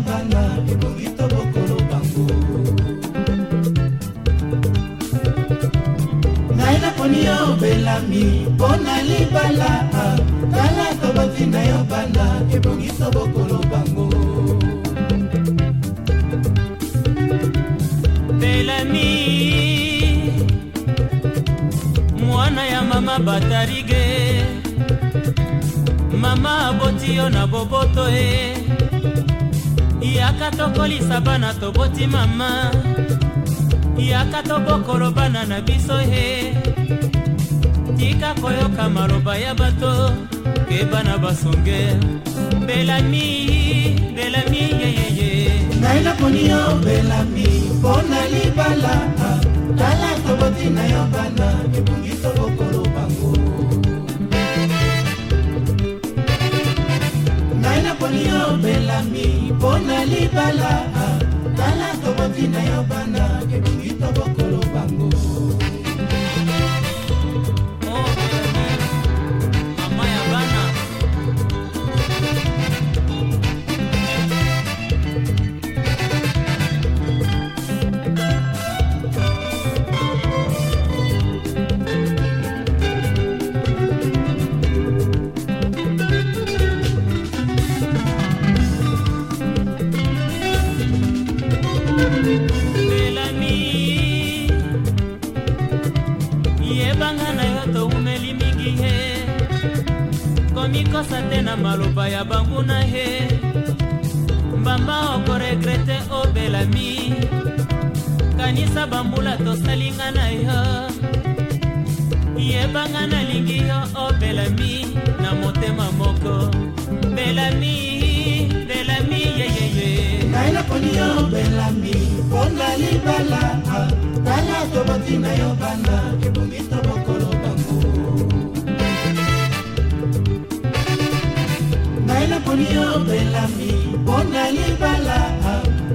mbala ekoki to bokolo bango ngai naponi yo belami ah. mpo na libala tala tobotinda yo bala ebongi to bokolo bango belami mwana ya mama batarige mama aboti yo na boboto e eh. yaka tokolisa bana toboti mama yaka tobokolo bana na biso he tika koyoka maloba ya bato ke bana basonge belami belami yeyeye ngai naponi yo belami mpo na libala tala toboti na yo bana ebungi tobokolo bango ngai naponi yo belami na libala nalakomaki na yo bana mikosa te na maloba ya banguna he mbamba okoregrete obelami kanisa bambula tosalinga na yo yebanga nalingi yo obelami na motema moko belami belami yeyeye ngai naponi yo belami mponga libala ah. tala toboti na yo banda naponi yo belami mpona libala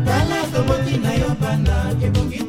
tala toboti na yo banda ebongi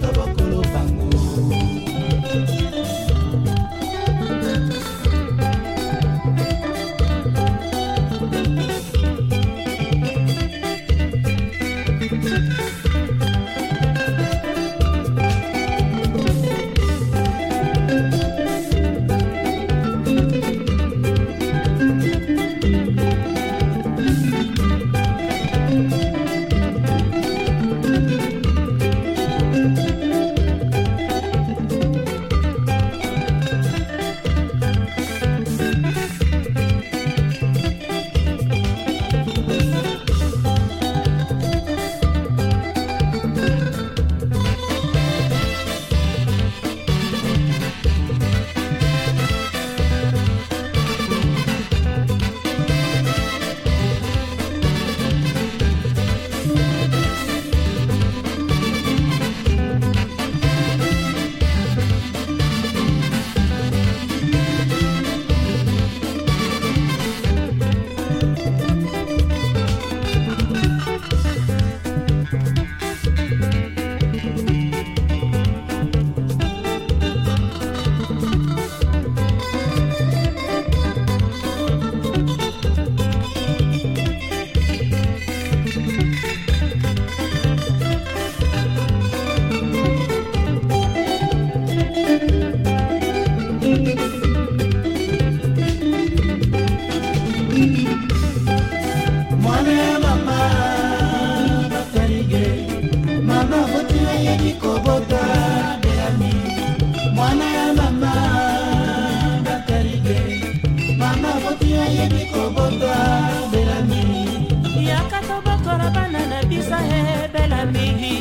yebisa ye bela mingi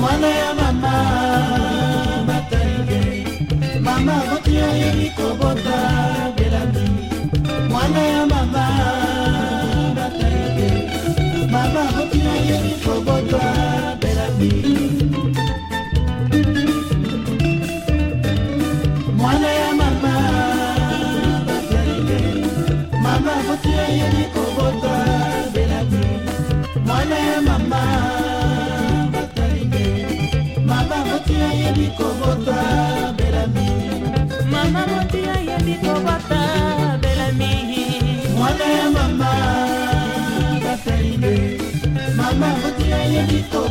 mwana ya mama matalinge mama moti ayeli kobota bela mingi mwana ya mama matalinge mama moti ayeli kobota bela mingi mwana ya mama matalinge mama moti ayeli moti ayebi kobota belami mama moti ayebi kobota belami mwana ya mama katarine mama moti ayebi kobota